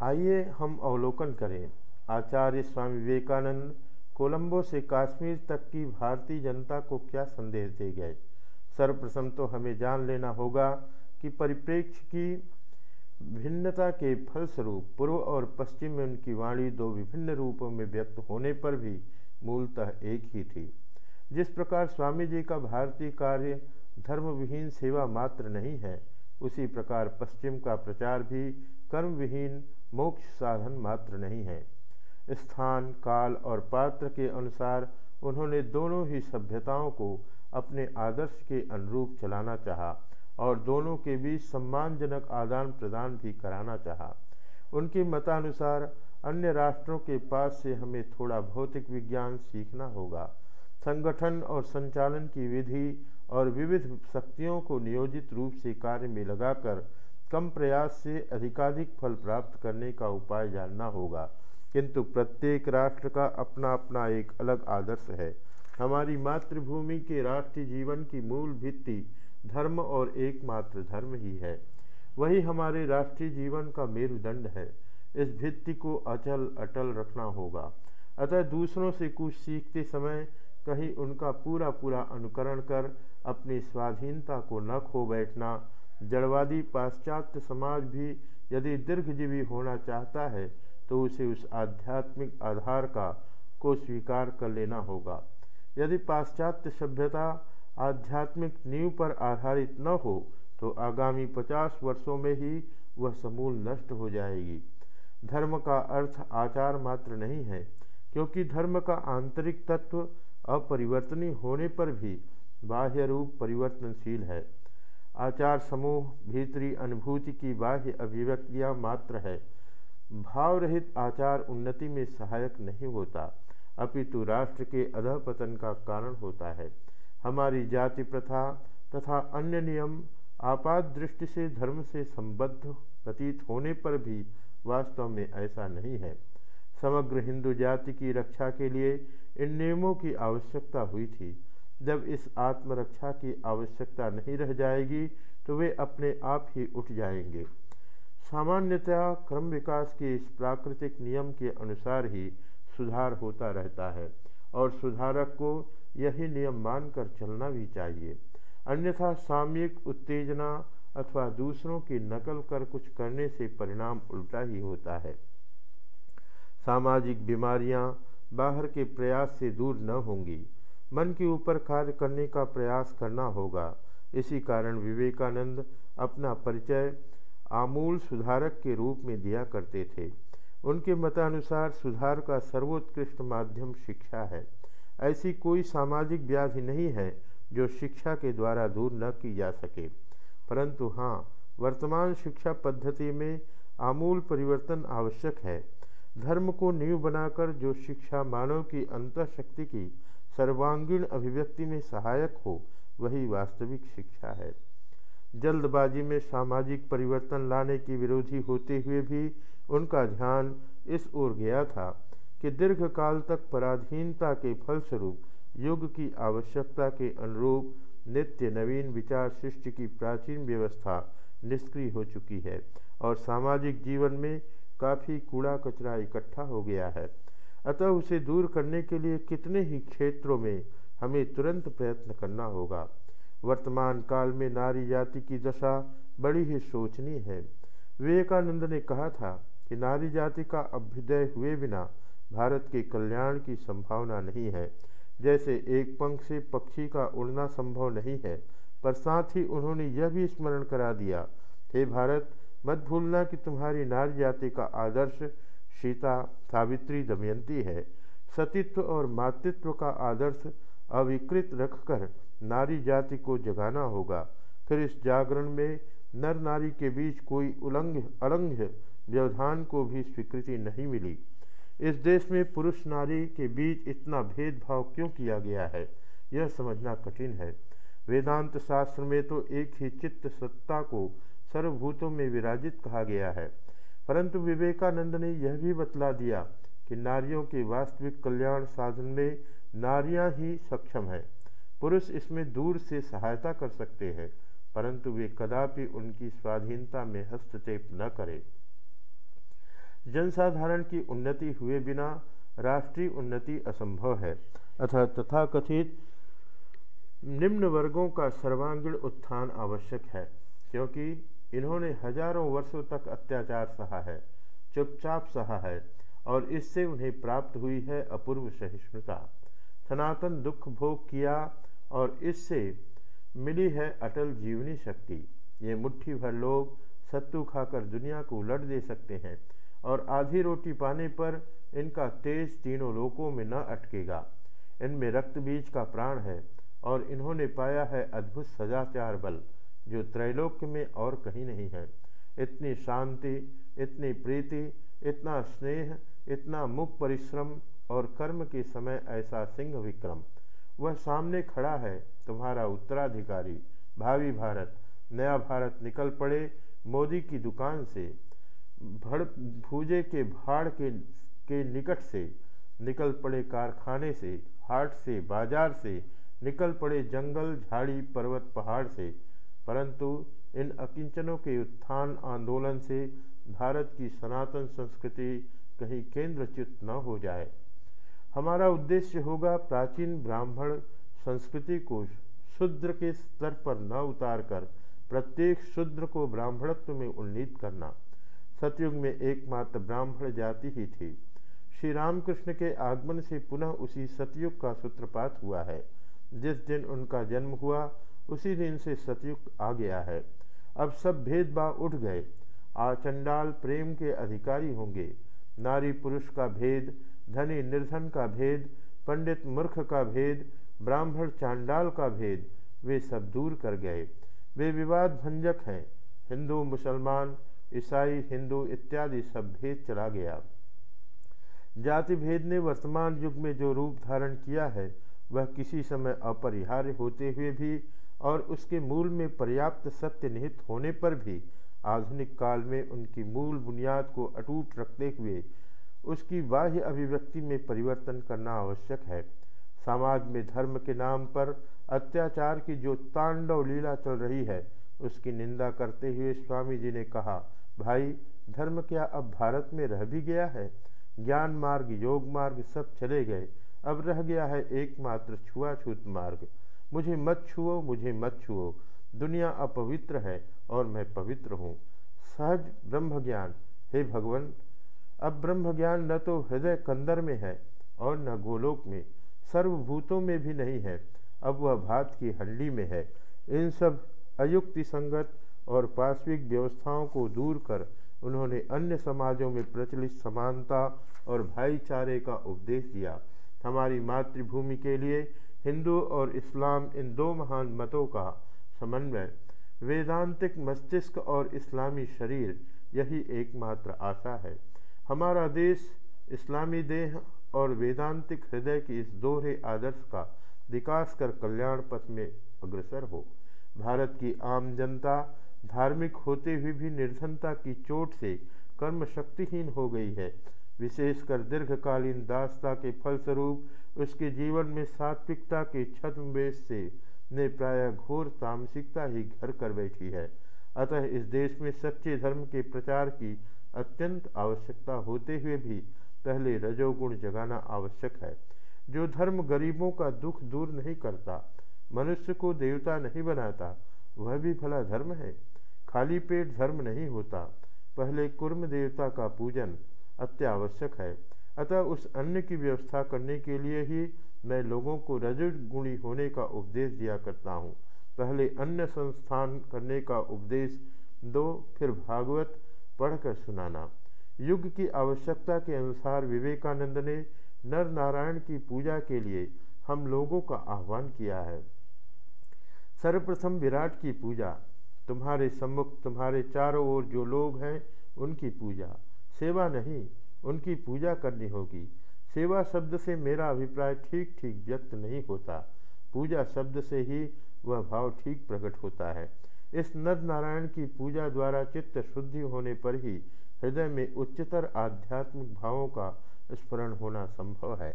आइए हम अवलोकन करें। आचार्य स्वामी विवेकानंद कोलंबो से कश्मीर तक की भारतीय जनता को क्या संदेश दे गए? सर्वप्रथम तो हमें जान लेना होगा कि परिप्रेक्ष्य की भिन्नता के फलस्वरूप पूर्व और पश्चिम में उनकी वाणी दो विभिन्न रूपों में व्यक्त होने पर भी मूलतः एक ही थी। जिस प्रकार स्वामी जी का भारतीय कार्य धर्म विहीन सेवा मात्र नहीं है, उसी प्रकार पश्चिम का प्रचार भी कर्म विहीन मोक्ष साधन मात्र नहीं है। स्थान, काल और पात्र के अनुसार उन्होंने दोनों ही सभ्यताओं को अपने आदर्श के अनुरूप चलाना चाहा और दोनों के बीच सम्मानजनक आदान प्रदान भी कराना चाहा। उनके मतानुसार अन्य राष्ट्रों के पास से हमें थोड़ा भौतिक विज्ञान सीखना होगा। संगठन और संचालन की विधि और विविध शक्तियों को नियोजित रूप से कार्य में लगाकर कम प्रयास से अधिकाधिक फल प्राप्त करने का उपाय जानना होगा। किंतु प्रत्येक राष्ट्र का अपना अपना एक अलग आदर्श है। हमारी मातृभूमि के राष्ट्रीय जीवन की मूल भित्ति धर्म और एकमात्र धर्म ही है। वही हमारे राष्ट्रीय जीवन का मेरुदंड है। इस भित्ति को अचल, अटल रखना होगा। अतः दूसरों से कुछ सीखते समय कहीं उनका पूरा पूरा अनुकरण कर, अपनी स्वाधीनता को न खो बैठना जड़वादी पाश्चात्य समाज भी यदि दीर्घजीवी होना चाहता है तो उसे उस आध्यात्मिक आधार का, को स्वीकार कर लेना होगा। यदि पाश्चात्य सभ्यता आध्यात्मिक नींव पर आधारित न हो तो आगामी पचास वर्षों में ही वह समूल नष्ट हो जाएगी। धर्म का अर्थ आचार मात्र नहीं है, क्योंकि धर्म का आंतरिक तत्व अपरिवर्तनीय होने पर भी बाह्य रूप परिवर्तनशील है। आचार समूह भीतरी अनुभूति की बाह्य अभिव्यक्तियाँ मात्र है। भाव रहित आचार उन्नति में सहायक नहीं होता, अपितु राष्ट्र के अधपतन का कारण होता है। हमारी जाति प्रथा तथा अन्य नियम आपात दृष्टि से धर्म से संबद्ध प्रतीत होने पर भी वास्तव में ऐसा नहीं है। समग्र हिंदू जाति की रक्षा के लिए इन नियमों की आवश्यकता हुई थी। जब इस आत्मरक्षा की आवश्यकता नहीं रह जाएगी तो वे अपने आप ही उठ जाएँगे। सामान्यतः क्रम विकास के इस प्राकृतिक नियम के अनुसार ही सुधार होता रहता है, और सुधारक को यही नियम मानकर चलना भी चाहिए। अन्यथा सामयिक उत्तेजना अथवा दूसरों की नकल कर कुछ करने से परिणाम उल्टा ही होता है। सामाजिक बीमारियाँ बाहर के प्रयास से दूर न होंगी। मन के ऊपर कार्य करने का प्रयास करना होगा। इसी कारण विवेकानंद अपना परिचय आमूल सुधारक के रूप में दिया करते थे। उनके मतानुसार सुधार का सर्वोत्कृष्ट माध्यम शिक्षा है। ऐसी कोई सामाजिक व्याधि नहीं है जो शिक्षा के द्वारा दूर न की जा सके। परंतु हाँ वर्तमान शिक्षा पद्धति में आमूल परिवर्तन आवश्यक है। धर्म को नींव बनाकर जो शिक्षा मानव की अंतशक्ति की सर्वांगीण अभिव्यक्ति में सहायक हो, वही वास्तविक शिक्षा है। जल्दबाजी में सामाजिक परिवर्तन लाने की विरोधी होते हुए भी उनका ध्यान इस ओर गया था कि दीर्घकाल तक पराधीनता के फलस्वरूप युग की आवश्यकता के अनुरूप नित्य नवीन विचार सृष्टि की प्राचीन व्यवस्था निष्क्रिय हो चुकी है और सामाजिक जीवन में काफ़ी कूड़ा कचरा इकट्ठा हो गया है। अतः उसे दूर करने के लिए कितने ही क्षेत्रों में हमें तुरंत प्रयत्न करना होगा। वर्तमान काल में नारी जाति की दशा बड़ी ही शोचनीय है। विवेकानंद ने कहा था कि नारी जाति का अभ्युदय हुए बिना भारत के कल्याण की संभावना नहीं है। जैसे एक पंख से पक्षी का उड़ना संभव नहीं है, पर साथ ही उन्होंने यह भी स्मरण करा दिया, हे भारत, मत भूलना कि तुम्हारी नारी जाति का आदर्श सीता सावित्री दमयंती है। सतीत्व और मातृत्व का आदर्श अविकृत रखकर नारी जाति को जगाना होगा। फिर इस जागरण में नर नारी के बीच कोई उलंघ अलंघ व्यवधान को भी स्वीकृति नहीं मिली। इस देश में पुरुष नारी के बीच इतना भेदभाव क्यों किया गया है? यह समझना कठिन है। वेदांत शास्त्र में तो एक ही चित्त सत्ता को सर्वभूतों में विराजित कहा गया है। परंतु विवेकानंद ने यह भी बतला दिया कि नारियों के वास्तविक कल्याण साधन में नारियाँ ही सक्षम है। पुरुष इसमें दूर से सहायता कर सकते हैं, परंतु वे कदापि उनकी स्वाधीनता में हस्तक्षेप न करें। जनसाधारण की उन्नति हुए बिना राष्ट्रीय उन्नति असंभव है, अतः तथाकथित निम्न वर्गों का सर्वांगीण उत्थान आवश्यक है, क्योंकि इन्होंने हज़ारों वर्षों तक अत्याचार सहा है, चुपचाप सहा है और इससे उन्हें प्राप्त हुई है अपूर्व सहिष्णुता। सनातन दुख भोग किया और इससे मिली है अटल जीवनी शक्ति। ये मुट्ठी भर लोग सत्तू खाकर दुनिया को उलट दे सकते हैं और आधी रोटी पाने पर इनका तेज तीनों लोकों में न अटकेगा। इनमें रक्त बीज का प्राण है और इन्होंने पाया है अद्भुत सजाचार बल। जो त्रैलोक्य में और कहीं नहीं है। इतनी शांति, इतनी प्रीति, इतना स्नेह, इतना मुख परिश्रम और कर्म के समय ऐसा सिंह विक्रम। वह सामने खड़ा है, तुम्हारा उत्तराधिकारी, भावी भारत, नया भारत निकल पड़े मोदी की दुकान से, भड़ भूजे के भाड़ के के निकट से, निकल पड़े कारखाने से, हाट से, बाज़ार से, निकल पड़े जंगल, झाड़ी, पर्वत, पहाड़ से परंतु इन अकिंचनों के उत्थान आंदोलन से भारत की सनातन संस्कृति कहीं केंद्रच्युत न हो जाए। हमारा उद्देश्य होगा प्राचीन ब्राह्मण संस्कृति को शूद्र के स्तर पर न उतार कर प्रत्येक शूद्र को ब्राह्मणत्व में उन्नीत करना। सतयुग में एकमात्र ब्राह्मण जाति ही थी। श्री रामकृष्ण के आगमन से पुनः उसी सतयुग का सूत्रपात हुआ है। जिस दिन उनका जन्म हुआ उसी दिन से सतयुग आ गया है। अब सब भेदभाव उठ गए। आचंडाल प्रेम के अधिकारी होंगे। नारी पुरुष का भेद, धनी निर्धन का भेद, पंडित मूर्ख का भेद, ब्राह्मण चांडाल का भेद, वे सब दूर कर गए। वे विवाद भंजक हैं। हिंदू, मुसलमान, ईसाई, हिंदू इत्यादि सब भेद चला गया। जाति भेद ने वर्तमान युग में जो रूप धारण किया है, वह किसी समय अपरिहार्य होते हुए भी और उसके मूल में पर्याप्त सत्य निहित होने पर भी आधुनिक काल में उनकी मूल बुनियाद को अटूट रखते हुए उसकी बाह्य अभिव्यक्ति में परिवर्तन करना आवश्यक है। समाज में धर्म के नाम पर अत्याचार की जो तांडव लीला चल रही है, उसकी निंदा करते हुए स्वामी जी ने कहा, भाई, धर्म क्या अब भारत में रह भी गया है? ज्ञान मार्ग, योग मार्ग सब चले गए। अब रह गया है एकमात्र छुआछूत मार्ग। मुझे मत छुओ, मुझे मत छुओ। दुनिया अपवित्र है और मैं पवित्र हूँ। सहज ब्रह्म ज्ञान हे भगवान, अब ब्रह्म ज्ञान न तो हृदय कंदर में है और न गोलोक में, सर्वभूतों में भी नहीं है। अब वह भात की हंडी में है। इन सब अयुक्ति संगत और पार्श्विक व्यवस्थाओं को दूर कर उन्होंने अन्य समाजों में प्रचलित समानता और भाईचारे का उपदेश दिया। हमारी मातृभूमि के लिए हिंदू और इस्लाम इन दो महान मतों का समन्वय। वेदांतिक मस्तिष्क और इस्लामी शरीर, यही एकमात्र आशा है। हमारा देश इस्लामी देह और वेदांतिक हृदय के इस दोहरे आदर्श का विकास कर कल्याण पथ में अग्रसर हो। भारत की आम जनता धार्मिक होते हुए भी निर्धनता की चोट से कर्म शक्तिहीन हो गई है। विशेषकर दीर्घकालीन दासता के फलस्वरूप उसके जीवन में सात्विकता के छद्मवेश से ने प्राय घोर तामसिकता ही घर कर बैठी है। अतः इस देश में सच्चे धर्म के प्रचार की अत्यंत आवश्यकता होते हुए भी पहले रजोगुण जगाना आवश्यक है। जो धर्म गरीबों का दुख दूर नहीं करता, मनुष्य को देवता नहीं बनाता, वह भी भला धर्म है। खाली पेट धर्म नहीं होता, पहले कुर्म देवता का पूजन अत्यावश्यक है। अतः उस अन्न की व्यवस्था करने के लिए ही मैं लोगों को रजगुणी होने का उपदेश दिया करता हूँ। पहले अन्य संस्थान करने का उपदेश दो, फिर भागवत पढ़कर सुनाना। युग की आवश्यकता के अनुसार विवेकानंद ने नर नारायण की पूजा के लिए हम लोगों का आह्वान किया है। सर्वप्रथम विराट की पूजा, तुम्हारे सम्मुख तुम्हारे चारों ओर जो लोग हैं, उनकी पूजा। सेवा नहीं उनकी पूजा करनी होगी। सेवा शब्द से मेरा अभिप्राय ठीक ठीक व्यक्त नहीं होता। पूजा शब्द से ही वह भाव ठीक प्रकट होता है। इस नर नारायण की पूजा द्वारा चित्त शुद्धि होने पर ही हृदय में उच्चतर आध्यात्मिक भावों का स्मरण होना संभव है।